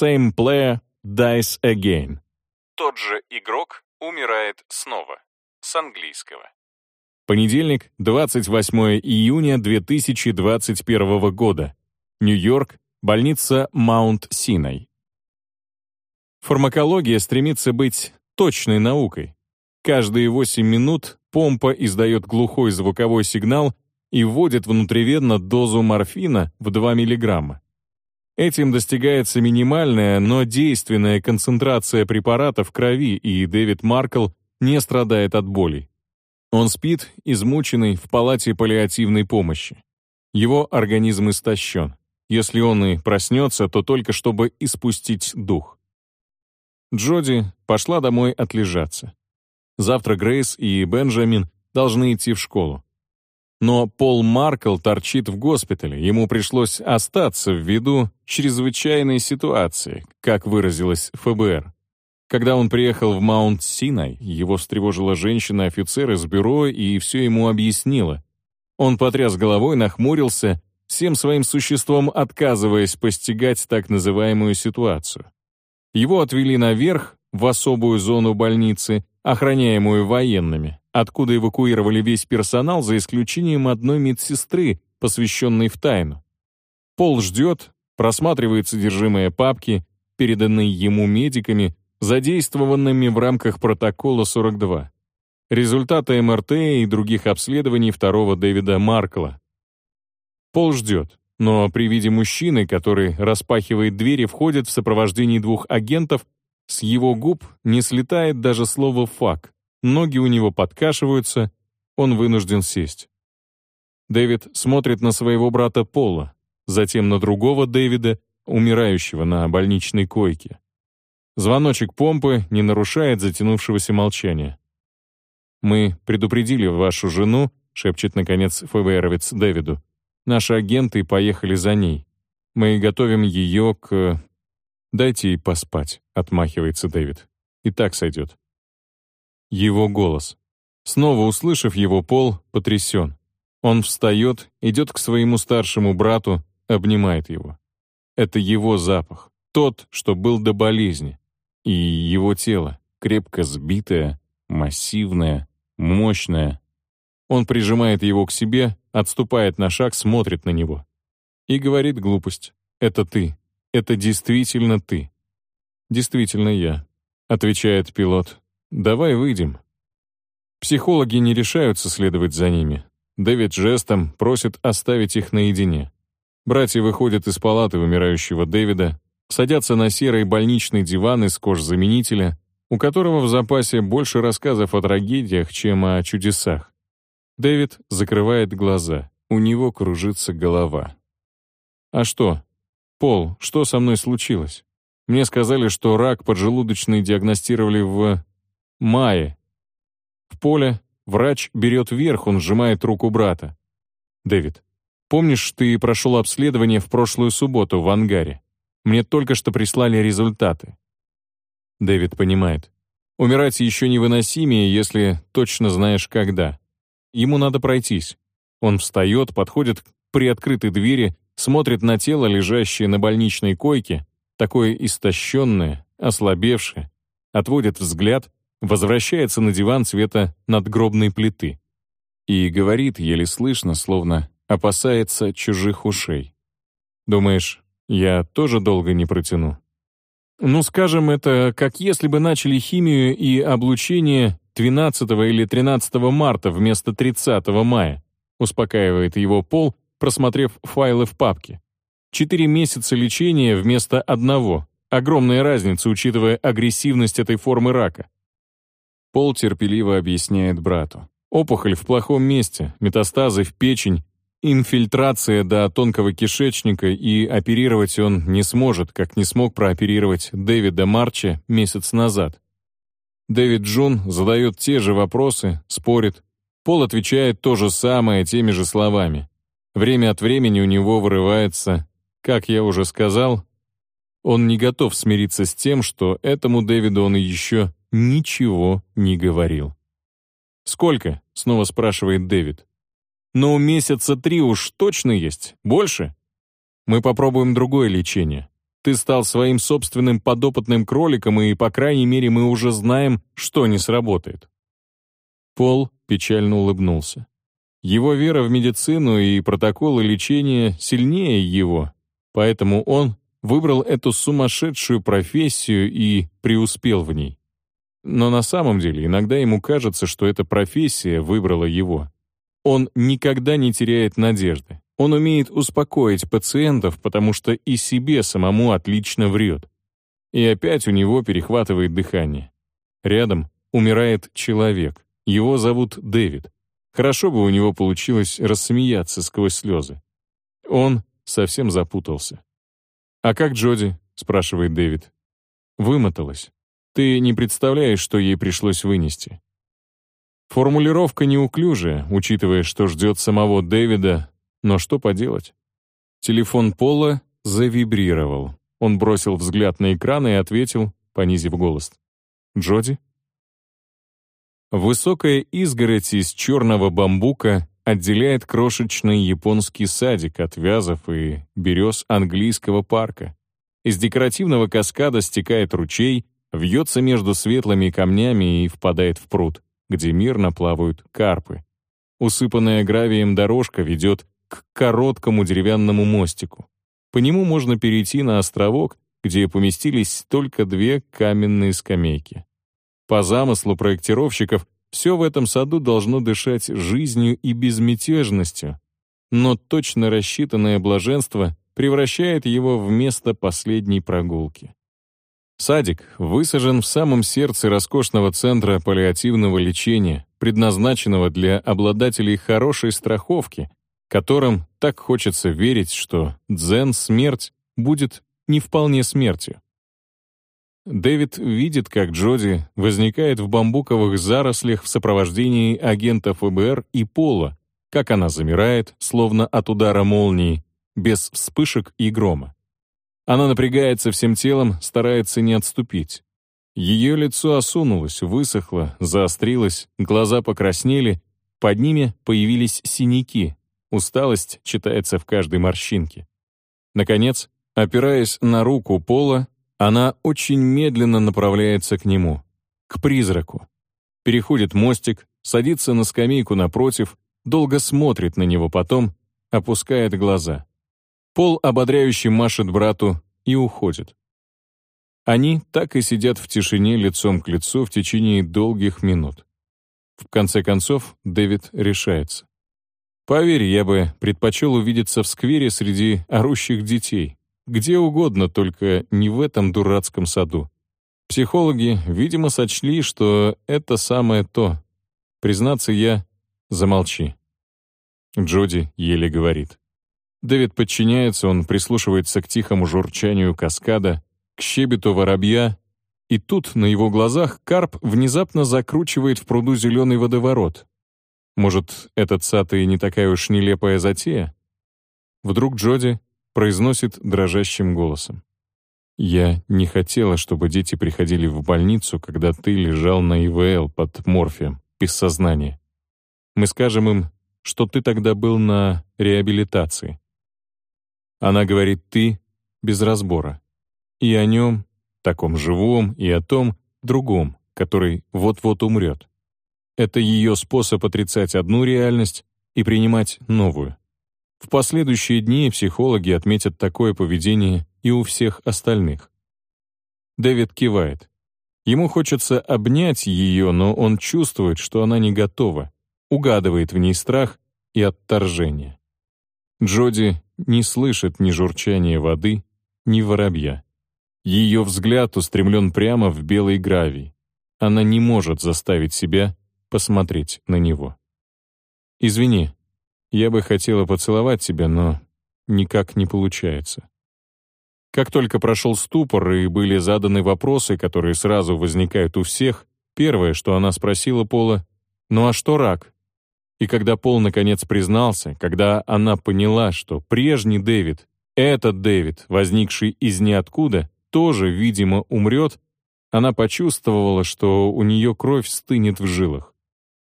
same player dies again. Тот же игрок умирает снова. С английского. Понедельник, 28 июня 2021 года. Нью-Йорк, больница Маунт-Синай. Фармакология стремится быть точной наукой. Каждые 8 минут помпа издает глухой звуковой сигнал и вводит внутривенно дозу морфина в 2 мг. Этим достигается минимальная, но действенная концентрация препарата в крови, и Дэвид Маркл не страдает от болей. Он спит, измученный, в палате паллиативной помощи. Его организм истощен. Если он и проснется, то только чтобы испустить дух. Джоди пошла домой отлежаться. Завтра Грейс и Бенджамин должны идти в школу. Но Пол Маркл торчит в госпитале, ему пришлось остаться ввиду чрезвычайной ситуации, как выразилась ФБР. Когда он приехал в Маунт-Синай, его встревожила женщина-офицер из бюро и все ему объяснила. Он потряс головой, нахмурился, всем своим существом отказываясь постигать так называемую ситуацию. Его отвели наверх, в особую зону больницы, охраняемую военными, откуда эвакуировали весь персонал за исключением одной медсестры, посвященной в тайну. Пол ждет, просматривает содержимое папки, переданной ему медиками, задействованными в рамках протокола 42. Результаты МРТ и других обследований второго Дэвида Маркла. Пол ждет, но при виде мужчины, который распахивает двери, входит в сопровождении двух агентов, с его губ не слетает даже слово «фак». Ноги у него подкашиваются, он вынужден сесть. Дэвид смотрит на своего брата Пола, затем на другого Дэвида, умирающего на больничной койке. Звоночек помпы не нарушает затянувшегося молчания. «Мы предупредили вашу жену», — шепчет, наконец, ФБРовец Дэвиду. «Наши агенты поехали за ней. Мы готовим ее к...» «Дайте ей поспать», — отмахивается Дэвид. «И так сойдет». Его голос. Снова услышав его, Пол потрясен. Он встает, идет к своему старшему брату, обнимает его. Это его запах, тот, что был до болезни и его тело, крепко сбитое, массивное, мощное. Он прижимает его к себе, отступает на шаг, смотрит на него. И говорит глупость. «Это ты. Это действительно ты». «Действительно я», — отвечает пилот. «Давай выйдем». Психологи не решаются следовать за ними. Дэвид жестом просит оставить их наедине. Братья выходят из палаты вымирающего Дэвида, садятся на серый больничный диван из кожзаменителя, у которого в запасе больше рассказов о трагедиях, чем о чудесах. Дэвид закрывает глаза, у него кружится голова. «А что? Пол, что со мной случилось? Мне сказали, что рак поджелудочный диагностировали в... мае». В поле врач берет вверх, он сжимает руку брата. «Дэвид, помнишь, ты прошел обследование в прошлую субботу в ангаре? Мне только что прислали результаты». Дэвид понимает. Умирать еще невыносимее, если точно знаешь когда. Ему надо пройтись. Он встает, подходит к приоткрытой двери, смотрит на тело, лежащее на больничной койке, такое истощенное, ослабевшее, отводит взгляд, возвращается на диван цвета надгробной плиты и говорит еле слышно, словно опасается чужих ушей. Думаешь, я тоже долго не протяну. Ну, скажем, это как если бы начали химию и облучение 12 или 13 марта вместо 30 мая, успокаивает его Пол, просмотрев файлы в папке. Четыре месяца лечения вместо одного. Огромная разница, учитывая агрессивность этой формы рака. Пол терпеливо объясняет брату. Опухоль в плохом месте, метастазы в печень, инфильтрация до тонкого кишечника, и оперировать он не сможет, как не смог прооперировать Дэвида Марча месяц назад. Дэвид Джун задает те же вопросы, спорит. Пол отвечает то же самое теми же словами. Время от времени у него вырывается, как я уже сказал, он не готов смириться с тем, что этому Дэвиду он еще ничего не говорил. «Сколько?» — снова спрашивает Дэвид. Но месяца три уж точно есть. Больше? Мы попробуем другое лечение. Ты стал своим собственным подопытным кроликом, и, по крайней мере, мы уже знаем, что не сработает». Пол печально улыбнулся. Его вера в медицину и протоколы лечения сильнее его, поэтому он выбрал эту сумасшедшую профессию и преуспел в ней. Но на самом деле иногда ему кажется, что эта профессия выбрала его. Он никогда не теряет надежды. Он умеет успокоить пациентов, потому что и себе самому отлично врет. И опять у него перехватывает дыхание. Рядом умирает человек. Его зовут Дэвид. Хорошо бы у него получилось рассмеяться сквозь слезы. Он совсем запутался. «А как Джоди?» — спрашивает Дэвид. «Вымоталась. Ты не представляешь, что ей пришлось вынести». Формулировка неуклюжая, учитывая, что ждет самого Дэвида, но что поделать? Телефон Пола завибрировал. Он бросил взгляд на экран и ответил, понизив голос. «Джоди?» Высокая изгородь из черного бамбука отделяет крошечный японский садик от вязов и берез английского парка. Из декоративного каскада стекает ручей, вьется между светлыми камнями и впадает в пруд, где мирно плавают карпы. Усыпанная гравием дорожка ведет к короткому деревянному мостику. По нему можно перейти на островок, где поместились только две каменные скамейки. По замыслу проектировщиков, все в этом саду должно дышать жизнью и безмятежностью, но точно рассчитанное блаженство превращает его в место последней прогулки. Садик высажен в самом сердце роскошного центра паллиативного лечения, предназначенного для обладателей хорошей страховки, которым так хочется верить, что дзен-смерть будет не вполне смертью. Дэвид видит, как Джоди возникает в бамбуковых зарослях в сопровождении агента ФБР и Пола, как она замирает, словно от удара молнии, без вспышек и грома. Она напрягается всем телом, старается не отступить. Ее лицо осунулось, высохло, заострилось, глаза покраснели, под ними появились синяки, усталость читается в каждой морщинке. Наконец, опираясь на руку Пола, она очень медленно направляется к нему, к призраку. Переходит мостик, садится на скамейку напротив, долго смотрит на него, потом опускает глаза. Пол ободряюще машет брату и уходит. Они так и сидят в тишине лицом к лицу в течение долгих минут. В конце концов, Дэвид решается. «Поверь, я бы предпочел увидеться в сквере среди орущих детей, где угодно, только не в этом дурацком саду. Психологи, видимо, сочли, что это самое то. Признаться, я... Замолчи. Джоди еле говорит. Дэвид подчиняется, он прислушивается к тихому журчанию каскада, к щебету воробья, и тут на его глазах карп внезапно закручивает в пруду зеленый водоворот. Может, этот сад и не такая уж нелепая затея? Вдруг Джоди произносит дрожащим голосом. «Я не хотела, чтобы дети приходили в больницу, когда ты лежал на ИВЛ под морфием, без сознания. Мы скажем им, что ты тогда был на реабилитации». Она говорит «ты» без разбора. И о нем, таком живом, и о том, другом, который вот-вот умрет. Это ее способ отрицать одну реальность и принимать новую. В последующие дни психологи отметят такое поведение и у всех остальных. Дэвид кивает. Ему хочется обнять ее, но он чувствует, что она не готова, угадывает в ней страх и отторжение. Джоди не слышит ни журчания воды, ни воробья. Ее взгляд устремлен прямо в белый гравий. Она не может заставить себя посмотреть на него. «Извини», я бы хотела поцеловать тебя, но никак не получается. Как только прошел ступор и были заданы вопросы, которые сразу возникают у всех, первое, что она спросила Пола, «Ну а что рак?» И когда Пол наконец признался, когда она поняла, что прежний Дэвид, этот Дэвид, возникший из ниоткуда, тоже, видимо, умрет, она почувствовала, что у нее кровь стынет в жилах.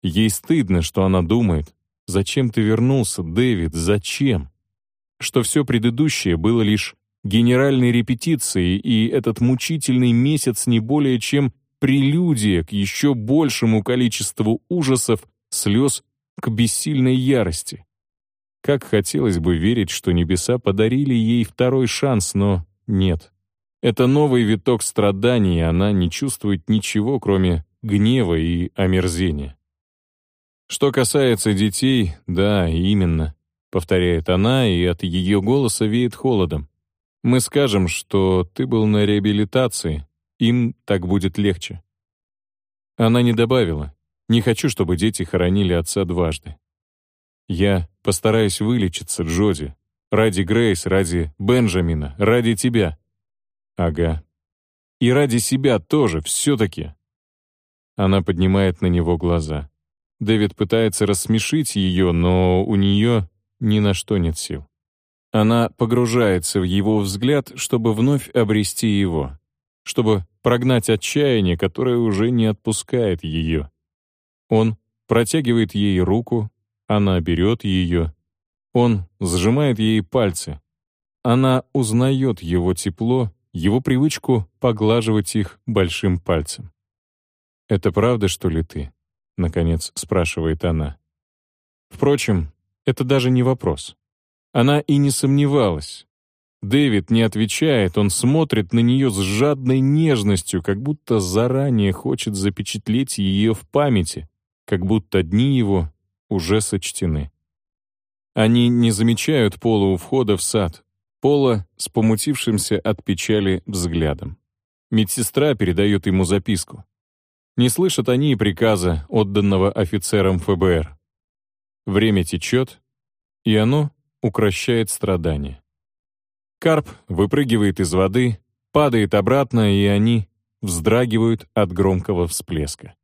Ей стыдно, что она думает, Зачем ты вернулся, Дэвид, зачем? Что все предыдущее было лишь генеральной репетиции, и этот мучительный месяц не более чем прелюдия к еще большему количеству ужасов, слез, к бессильной ярости. Как хотелось бы верить, что небеса подарили ей второй шанс, но нет. Это новый виток страданий, и она не чувствует ничего, кроме гнева и омерзения. Что касается детей, да, именно, повторяет она, и от ее голоса веет холодом. Мы скажем, что ты был на реабилитации, им так будет легче. Она не добавила, не хочу, чтобы дети хоронили отца дважды. Я постараюсь вылечиться, Джоди. Ради Грейс, ради Бенджамина, ради тебя. Ага. И ради себя тоже, все-таки. Она поднимает на него глаза. Дэвид пытается рассмешить ее, но у нее ни на что нет сил. Она погружается в его взгляд, чтобы вновь обрести его, чтобы прогнать отчаяние, которое уже не отпускает ее. Он протягивает ей руку, она берет ее. Он сжимает ей пальцы. Она узнает его тепло, его привычку поглаживать их большим пальцем. «Это правда, что ли ты?» — наконец спрашивает она. Впрочем, это даже не вопрос. Она и не сомневалась. Дэвид не отвечает, он смотрит на нее с жадной нежностью, как будто заранее хочет запечатлеть ее в памяти, как будто дни его уже сочтены. Они не замечают Пола у входа в сад, Пола с помутившимся от печали взглядом. Медсестра передает ему записку. Не слышат они и приказа, отданного офицерам ФБР. Время течет, и оно укращает страдания. Карп выпрыгивает из воды, падает обратно, и они вздрагивают от громкого всплеска.